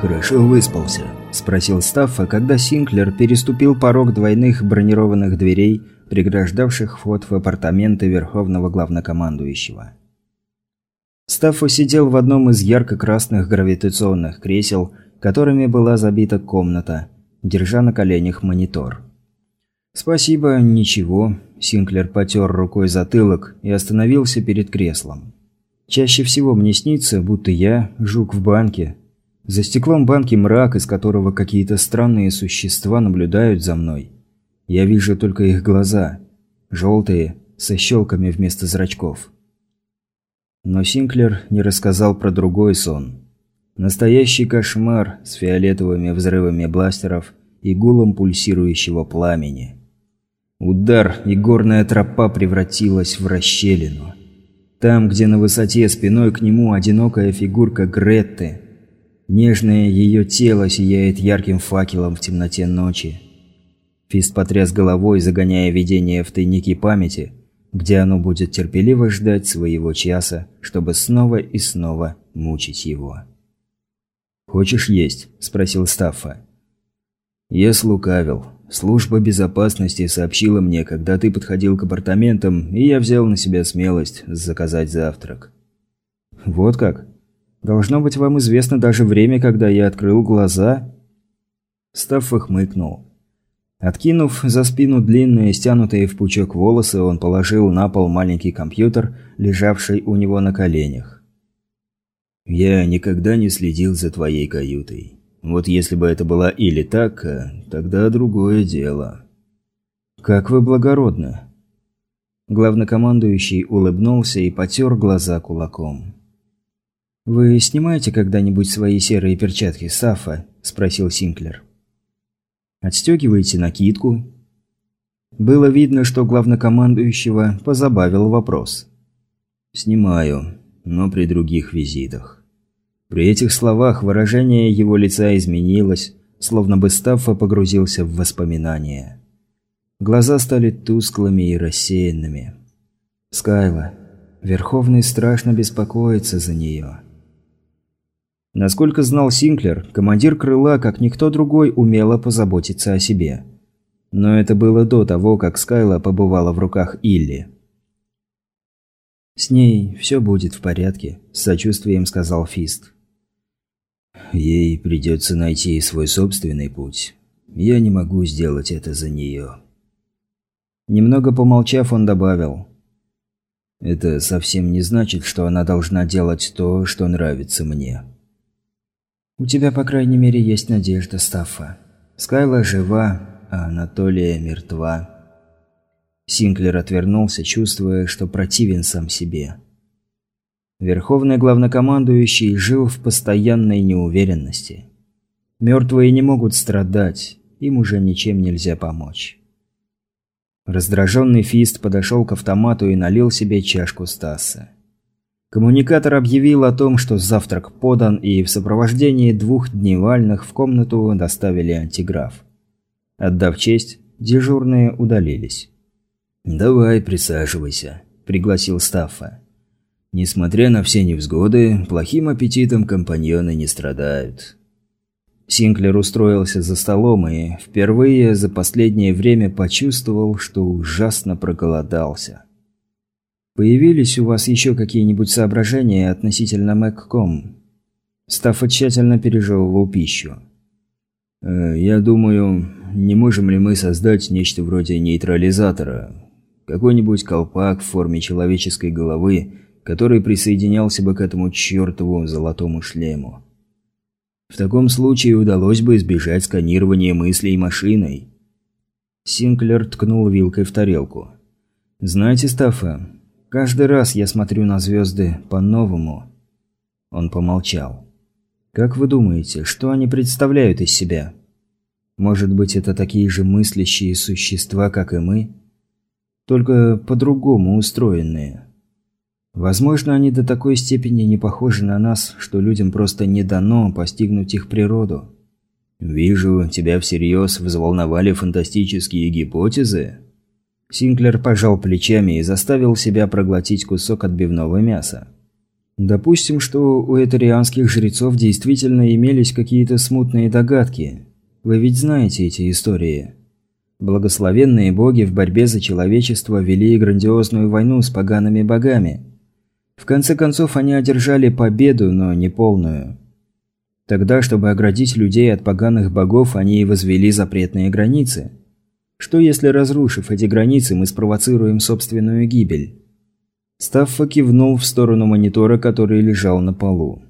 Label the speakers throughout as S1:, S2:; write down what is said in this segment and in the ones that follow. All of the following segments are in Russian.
S1: «Хорошо выспался?» – спросил Стаффа, когда Синклер переступил порог двойных бронированных дверей, преграждавших вход в апартаменты Верховного Главнокомандующего. Стаффа сидел в одном из ярко-красных гравитационных кресел, которыми была забита комната, держа на коленях монитор. «Спасибо, ничего», – Синклер потер рукой затылок и остановился перед креслом. «Чаще всего мне снится, будто я – жук в банке, за стеклом банки мрак, из которого какие-то странные существа наблюдают за мной. Я вижу только их глаза. Желтые, со щелками вместо зрачков. Но Синклер не рассказал про другой сон. Настоящий кошмар с фиолетовыми взрывами бластеров и гулом пульсирующего пламени. Удар, и горная тропа превратилась в расщелину. Там, где на высоте спиной к нему одинокая фигурка Гретты – Нежное ее тело сияет ярким факелом в темноте ночи. Фист потряс головой, загоняя видение в тайники памяти, где оно будет терпеливо ждать своего часа, чтобы снова и снова мучить его. «Хочешь есть?» – спросил Стаффа. «Я слукавил. Служба безопасности сообщила мне, когда ты подходил к апартаментам, и я взял на себя смелость заказать завтрак». «Вот как?» Должно быть, вам известно даже время, когда я открыл глаза?» Стаффа хмыкнул. Откинув за спину длинные, стянутые в пучок волосы, он положил на пол маленький компьютер, лежавший у него на коленях. «Я никогда не следил за твоей каютой. Вот если бы это была или так, тогда другое дело». «Как вы благородны!» Главнокомандующий улыбнулся и потер глаза кулаком. «Вы снимаете когда-нибудь свои серые перчатки, Сафа?» – спросил Синклер. «Отстегиваете накидку?» Было видно, что главнокомандующего позабавил вопрос. «Снимаю, но при других визитах». При этих словах выражение его лица изменилось, словно бы Стаффа погрузился в воспоминания. Глаза стали тусклыми и рассеянными. «Скайла, Верховный страшно беспокоится за нее». Насколько знал Синклер, командир крыла, как никто другой, умело позаботиться о себе. Но это было до того, как Скайла побывала в руках Илли. «С ней все будет в порядке», – с сочувствием сказал Фист. «Ей придется найти свой собственный путь. Я не могу сделать это за нее». Немного помолчав, он добавил. «Это совсем не значит, что она должна делать то, что нравится мне». «У тебя, по крайней мере, есть надежда, Стаффа. Скайла жива, а Анатолия мертва». Синклер отвернулся, чувствуя, что противен сам себе. Верховный главнокомандующий жил в постоянной неуверенности. Мертвые не могут страдать, им уже ничем нельзя помочь. Раздраженный Фист подошел к автомату и налил себе чашку Стаса. Коммуникатор объявил о том, что завтрак подан, и в сопровождении двух дневальных в комнату доставили антиграф. Отдав честь, дежурные удалились. «Давай, присаживайся», – пригласил Стаффа. «Несмотря на все невзгоды, плохим аппетитом компаньоны не страдают». Синклер устроился за столом и впервые за последнее время почувствовал, что ужасно проголодался. Появились у вас еще какие-нибудь соображения относительно Мэгком? Стаффа тщательно пережевывал пищу. Э, «Я думаю, не можем ли мы создать нечто вроде нейтрализатора? Какой-нибудь колпак в форме человеческой головы, который присоединялся бы к этому чертову золотому шлему. В таком случае удалось бы избежать сканирования мыслей машиной». Синклер ткнул вилкой в тарелку. «Знаете, Стаффа, Каждый раз я смотрю на звезды по-новому. Он помолчал. Как вы думаете, что они представляют из себя? Может быть, это такие же мыслящие существа, как и мы? Только по-другому устроенные. Возможно, они до такой степени не похожи на нас, что людям просто не дано постигнуть их природу. «Вижу, тебя всерьез взволновали фантастические гипотезы?» Синклер пожал плечами и заставил себя проглотить кусок отбивного мяса. Допустим, что у этарианских жрецов действительно имелись какие-то смутные догадки. Вы ведь знаете эти истории. Благословенные боги в борьбе за человечество вели грандиозную войну с погаными богами. В конце концов, они одержали победу, но не полную. Тогда, чтобы оградить людей от поганых богов, они и возвели запретные границы. Что если, разрушив эти границы, мы спровоцируем собственную гибель? Стаффа кивнул в сторону монитора, который лежал на полу.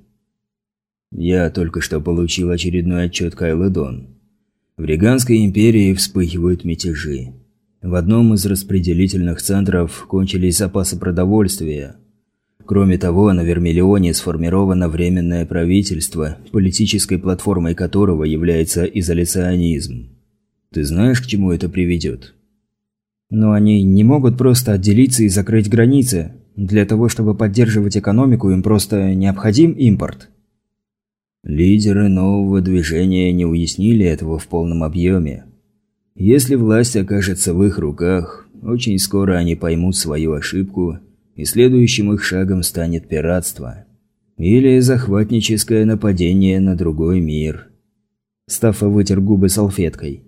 S2: «Я только что получил очередной отчет Кайлы Дон. В Риганской империи вспыхивают мятежи. В одном из распределительных центров кончились запасы продовольствия. Кроме того, на Вермиллионе сформировано Временное правительство, политической платформой которого является изоляционизм. Ты знаешь, к чему это приведет?»
S1: Но они не могут просто отделиться и закрыть границы. Для того, чтобы поддерживать экономику, им просто необходим импорт.
S2: Лидеры нового движения не уяснили этого в полном объеме. Если власть окажется в их руках, очень скоро они поймут свою ошибку, и следующим их шагом станет пиратство. Или захватническое нападение на другой мир.
S1: Стаффа вытер губы салфеткой.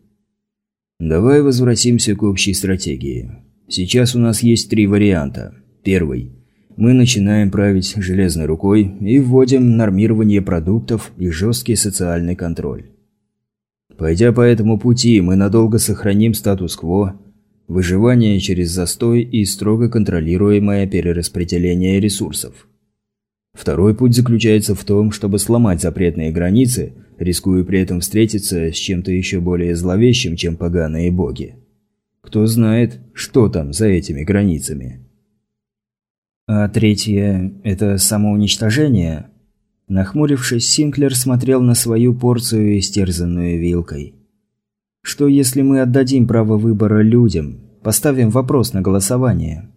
S2: Давай возвратимся к общей стратегии. Сейчас у нас есть три варианта. Первый. Мы начинаем править железной рукой и вводим нормирование продуктов и жесткий социальный контроль. Пойдя по этому пути, мы надолго сохраним статус-кво, выживание через застой и строго контролируемое перераспределение ресурсов. Второй путь заключается в том, чтобы сломать запретные границы, рискуя при этом встретиться с чем-то еще более зловещим, чем поганые боги. Кто знает, что там за этими границами.
S1: А третье – это самоуничтожение? Нахмурившись, Синклер смотрел на свою порцию, истерзанную вилкой. Что если мы отдадим право выбора людям, поставим вопрос на голосование?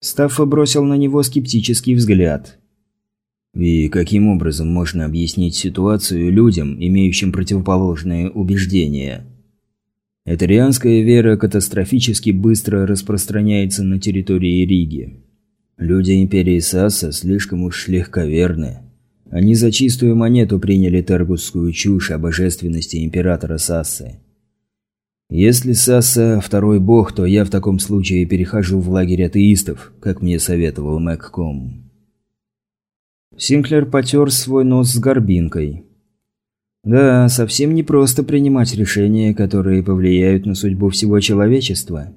S1: Стаффа бросил на него скептический взгляд.
S2: И каким образом можно объяснить ситуацию людям, имеющим противоположные убеждения? Этарианская вера катастрофически быстро распространяется на территории Риги. Люди Империи Сасса слишком уж легковерны. Они за чистую монету приняли тергусскую чушь о божественности Императора Сассы. Если Сасса – второй бог, то я в таком случае перехожу в лагерь атеистов, как мне советовал Мэгком.
S1: Синклер потер свой нос с горбинкой. Да, совсем не просто принимать решения, которые повлияют на судьбу всего человечества.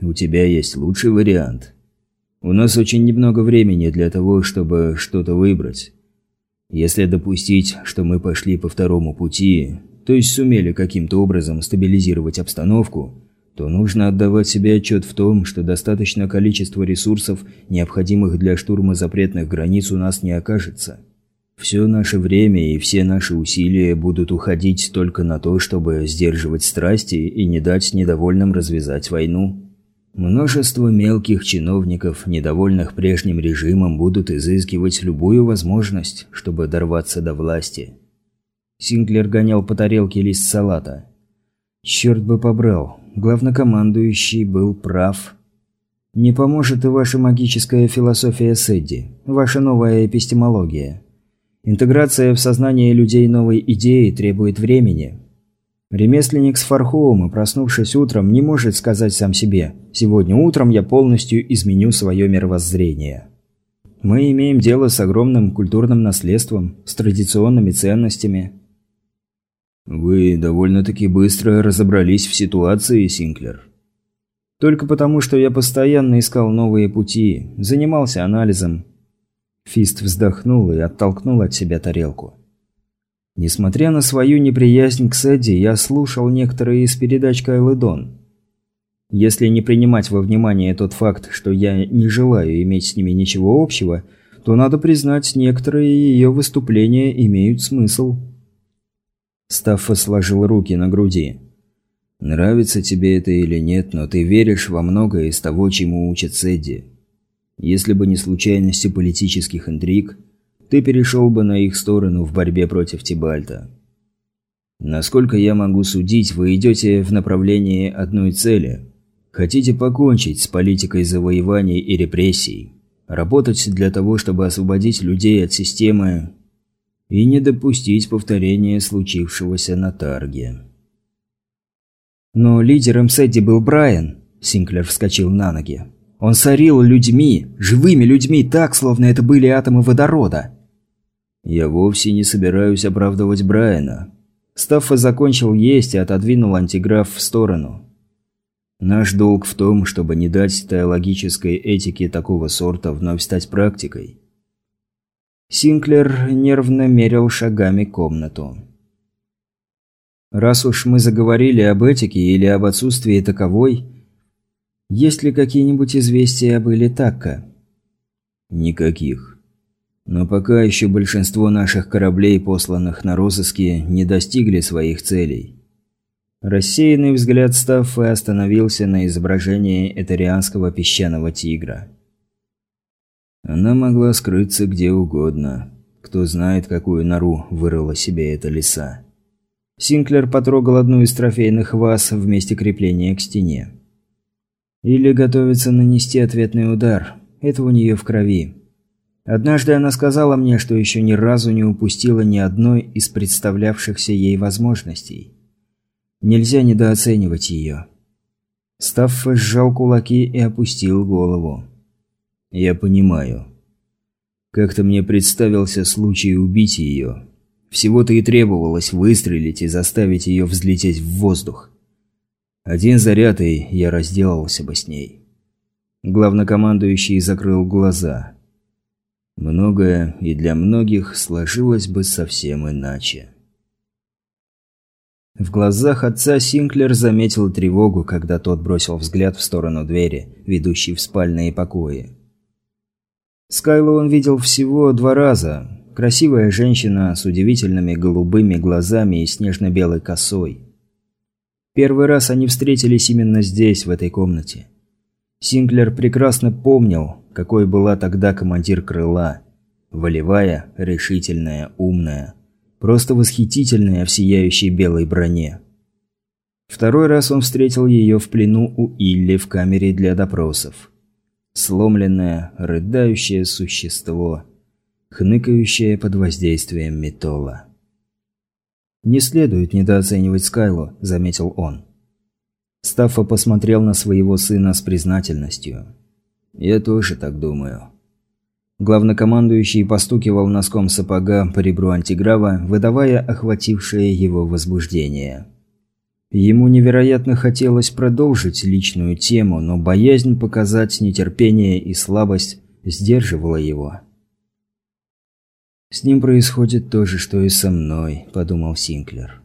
S2: У тебя есть лучший вариант. У нас очень немного времени для того, чтобы что-то выбрать. Если допустить, что мы пошли по второму пути, то есть сумели каким-то образом стабилизировать обстановку, то нужно отдавать себе отчет в том, что достаточное количество ресурсов, необходимых для штурма запретных границ, у нас не окажется. Все наше время и все наши усилия будут уходить только на то, чтобы сдерживать страсти и не дать недовольным развязать войну. Множество мелких чиновников, недовольных прежним режимом, будут изыскивать любую возможность, чтобы дорваться до власти.
S1: Синклер гонял по тарелке лист салата. Черт бы побрал, главнокомандующий был прав. Не поможет и ваша магическая философия Сэдди, ваша новая эпистемология. Интеграция в сознание людей новой идеи требует времени. Ремесленник с Фархоума, проснувшись утром, не может сказать сам себе «Сегодня утром я полностью изменю свое мировоззрение». Мы имеем дело с огромным культурным наследством, с традиционными ценностями –
S2: «Вы довольно-таки быстро разобрались в ситуации, Синклер».
S1: «Только потому, что я постоянно искал новые пути, занимался анализом». Фист вздохнул и оттолкнул от себя тарелку. Несмотря на свою неприязнь к Сэдди, я слушал некоторые из передач Кайлы Дон. Если не принимать во внимание тот факт, что я не желаю иметь с ними ничего общего, то надо признать, некоторые ее выступления имеют смысл. Стаффа сложил руки на груди.
S2: «Нравится тебе это или нет, но ты веришь во многое из того, чему учат Сэдди. Если бы не случайности политических интриг, ты перешел бы на их сторону в борьбе против Тибальта. Насколько я могу судить, вы идете в направлении одной цели. Хотите покончить с политикой завоеваний и репрессий. Работать для того, чтобы освободить людей от системы и не допустить повторения случившегося на Тарге.
S3: Но лидером Сэдди был Брайан. Синклер вскочил на ноги. Он сорил людьми, живыми людьми, так, словно это были атомы водорода.
S2: Я вовсе не собираюсь оправдывать Брайана. Стаффа закончил есть и отодвинул антиграф в сторону. Наш долг в том, чтобы не дать теологической этике такого сорта вновь стать практикой.
S3: Синклер нервно мерил шагами комнату. Раз уж мы заговорили об этике или об отсутствии таковой, есть ли какие-нибудь известия об Элитакка?
S2: Никаких. Но пока еще большинство наших кораблей, посланных на розыски, не достигли своих целей. Рассеянный взгляд Стаффы остановился на изображении этерианского песчаного тигра. Она могла скрыться где угодно. Кто знает, какую нору вырыла себе эта лиса.
S3: Синклер потрогал одну из трофейных ваз в месте крепления к стене. Или готовится нанести ответный удар. Это у нее в крови. Однажды она сказала мне, что еще ни разу не упустила ни одной из представлявшихся ей возможностей. Нельзя недооценивать ее. Стаффа сжал кулаки и опустил голову.
S2: «Я понимаю. Как-то мне представился случай убить ее. Всего-то и требовалось выстрелить и заставить ее взлететь в воздух. Один заряд, и я разделался бы с ней». Главнокомандующий закрыл глаза. Многое и для многих сложилось бы совсем иначе.
S3: В глазах отца Синклер заметил тревогу, когда тот бросил взгляд в сторону двери, ведущей в спальные покои. Скайлу он видел всего два раза. Красивая женщина с удивительными голубыми глазами и снежно-белой косой. Первый раз они встретились именно здесь, в этой комнате. Синклер прекрасно помнил, какой была тогда командир крыла. Волевая, решительная, умная. Просто восхитительная в сияющей белой броне. Второй раз он встретил ее в плену у Илли в камере для допросов. Сломленное, рыдающее существо, хныкающее под воздействием металла. «Не следует недооценивать Скайлу», – заметил он. Стаффа посмотрел на своего сына с признательностью.
S2: «Я тоже так думаю».
S3: Главнокомандующий постукивал носком сапога по ребру антиграва, выдавая охватившее его возбуждение. Ему невероятно хотелось продолжить личную тему, но боязнь показать нетерпение и слабость сдерживала его. «С ним происходит то же, что и со мной», – подумал Синклер.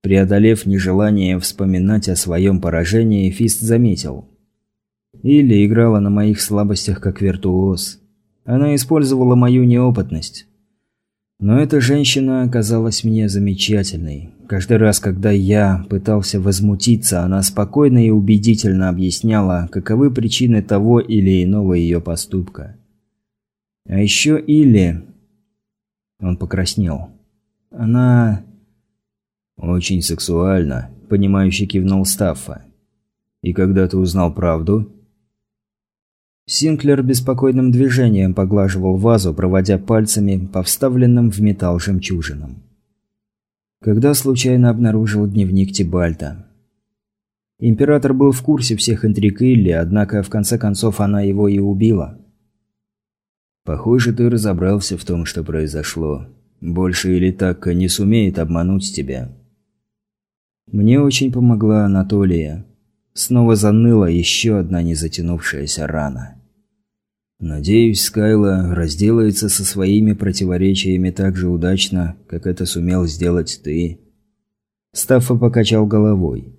S3: Преодолев нежелание вспоминать о своем поражении, Фист заметил. Или играла на моих слабостях как виртуоз. Она использовала мою неопытность. Но эта женщина оказалась мне замечательной. Каждый раз, когда я пытался возмутиться, она спокойно и убедительно объясняла, каковы причины того или иного ее поступка. А еще Или... Он покраснел. Она...
S2: «Очень сексуально», – понимающе кивнул Стаффа. «И когда ты узнал правду?»
S3: Синклер беспокойным движением поглаживал вазу, проводя пальцами по вставленным в металл жемчужинам. Когда случайно обнаружил дневник Тибальта. Император был в курсе всех интриг Илли, однако в конце концов она его и убила.
S2: «Похоже, ты разобрался в том, что произошло. Больше или так не сумеет обмануть тебя».
S3: Мне очень помогла Анатолия. Снова заныла еще одна незатянувшаяся рана.
S2: Надеюсь, Скайла разделается со своими противоречиями так же удачно, как это сумел сделать ты.
S3: Стаффа покачал головой.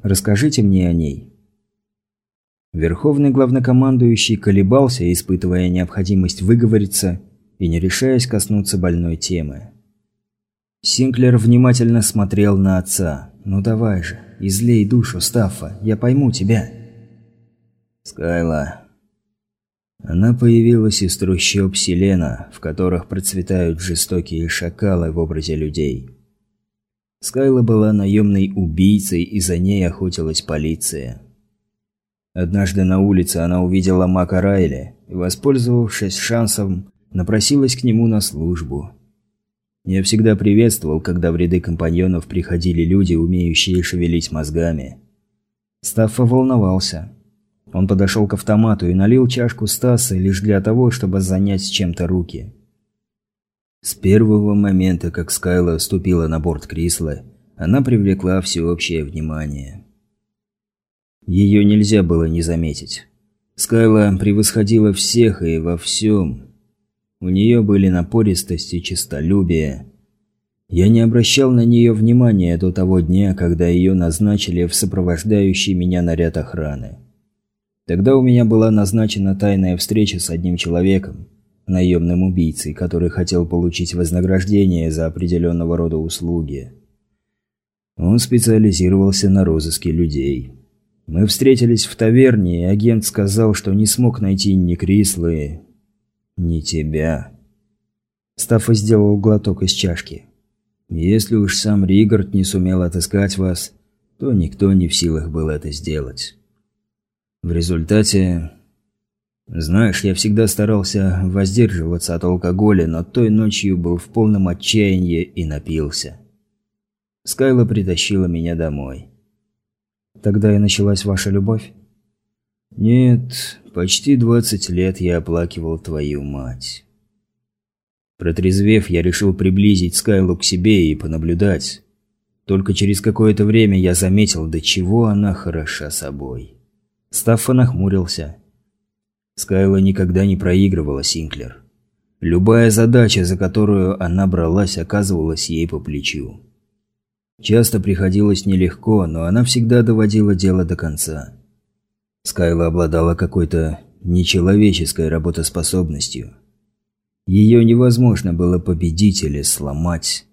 S3: Расскажите мне о ней. Верховный главнокомандующий колебался, испытывая необходимость выговориться и не решаясь коснуться больной темы. Синклер внимательно смотрел на отца. «Ну давай же, излей душу, Стаффа, я пойму тебя».
S2: «Скайла, она появилась из трущоб Селена, в которых процветают жестокие шакалы в образе людей. Скайла была наемной убийцей, и за ней охотилась полиция.
S3: Однажды на улице она увидела Мака Райли и, воспользовавшись шансом, напросилась к нему на службу. Я всегда приветствовал, когда в ряды компаньонов приходили люди, умеющие шевелить мозгами. Стаффа волновался. Он подошел к автомату и налил чашку Стаса лишь для того, чтобы занять чем-то руки. С первого момента, как Скайла ступила на борт Крисла, она привлекла всеобщее внимание. Ее нельзя было не заметить. Скайла превосходила всех и во всем. У нее были напористость и честолюбие. Я не обращал на нее внимания до того дня, когда ее назначили в сопровождающий меня наряд охраны. Тогда у меня была назначена тайная встреча с одним человеком, наемным убийцей, который хотел получить вознаграждение за определенного рода услуги. Он специализировался на розыске людей. Мы встретились в таверне, и агент сказал, что не смог найти ни Крислы, ни тебя. Стаффа сделал глоток из чашки. Если уж сам Ригард не сумел отыскать вас, то никто не в силах был это сделать. В результате... Знаешь, я всегда старался воздерживаться от алкоголя, но той ночью был в полном отчаянии и напился. Скайла притащила меня домой. Тогда и началась ваша любовь? Нет, почти 20 лет я оплакивал твою мать. Протрезвев, я решил приблизить Скайлу к себе и понаблюдать. Только через какое-то время я заметил, до чего она хороша собой. Стаффа нахмурился. Скайла никогда не проигрывала Синклер. Любая задача, за которую она бралась, оказывалась ей по плечу. Часто приходилось нелегко, но она всегда доводила дело до конца. Скайла обладала какой-то нечеловеческой работоспособностью. Ее невозможно было победить или сломать.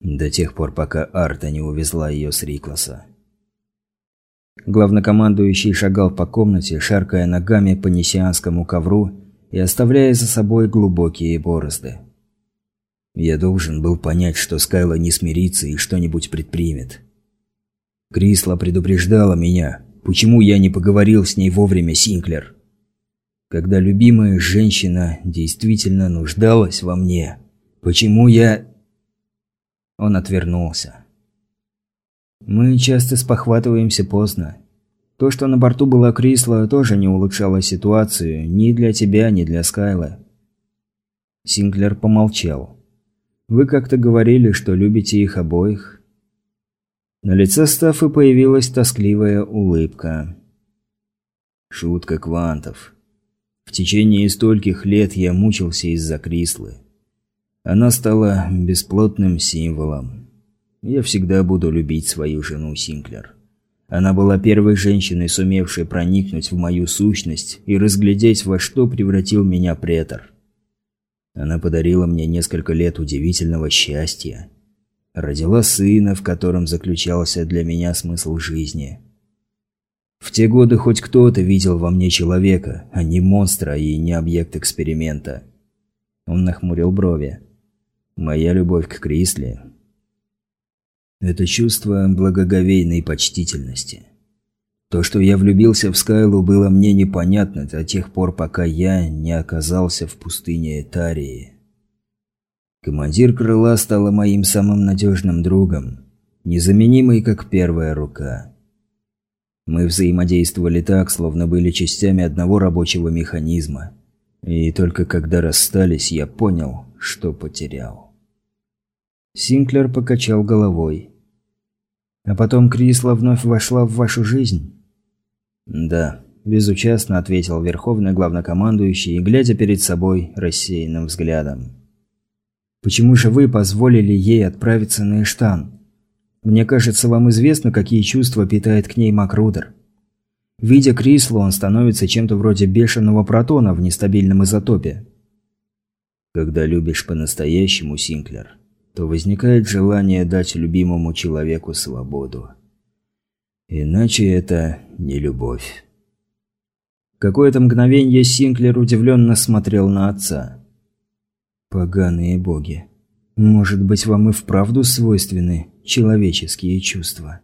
S3: До тех пор, пока Арта не увезла ее с Рикласа. Главнокомандующий шагал по комнате, шаркая ногами по несианскому ковру и оставляя за собой глубокие борозды. Я должен был понять, что Скайла не смирится и что-нибудь предпримет. Крисла предупреждала меня, почему я не поговорил с ней вовремя, Синклер. Когда любимая женщина действительно нуждалась во мне, почему я... Он отвернулся. Мы часто спохватываемся поздно. То, что на борту была Крисла, тоже не улучшало ситуацию ни для тебя, ни для Скайла. Синклер помолчал. Вы как-то говорили, что любите их обоих». На лице Стаффы появилась тоскливая улыбка. Шутка квантов. В течение стольких лет я мучился из-за Крислы. Она стала бесплотным символом. Я всегда буду любить свою жену Синклер. Она была первой женщиной, сумевшей проникнуть в мою сущность и разглядеть, во что превратил меня претор. Она подарила мне несколько лет удивительного счастья. Родила сына, в котором заключался для меня смысл жизни. В те годы хоть кто-то видел во мне человека, а не монстра и не объект эксперимента. Он нахмурил брови. Моя любовь к Крисле – это чувство благоговейной почтительности. То, что я влюбился в Скайлу, было мне непонятно до тех пор, пока я не оказался в пустыне Этарии. Командир крыла стала моим самым надежным другом, незаменимой как первая рука. Мы взаимодействовали так, словно были частями одного рабочего механизма. И только когда расстались, я понял, что потерял. Синклер покачал головой. А потом Крисла вновь вошла в вашу жизнь? «Да», – безучастно ответил верховный главнокомандующий, глядя перед собой рассеянным взглядом. «Почему же вы позволили ей отправиться на Эштан? Мне кажется, вам известно, какие чувства питает к ней Макрудер. Видя Крислу, он становится чем-то вроде бешеного протона в нестабильном изотопе». «Когда любишь по-настоящему, Синклер», то возникает желание дать любимому человеку свободу. Иначе это не любовь. Какое-то мгновение Синклер удивленно смотрел на отца. «Поганые боги. Может быть, вам и вправду свойственны человеческие чувства?»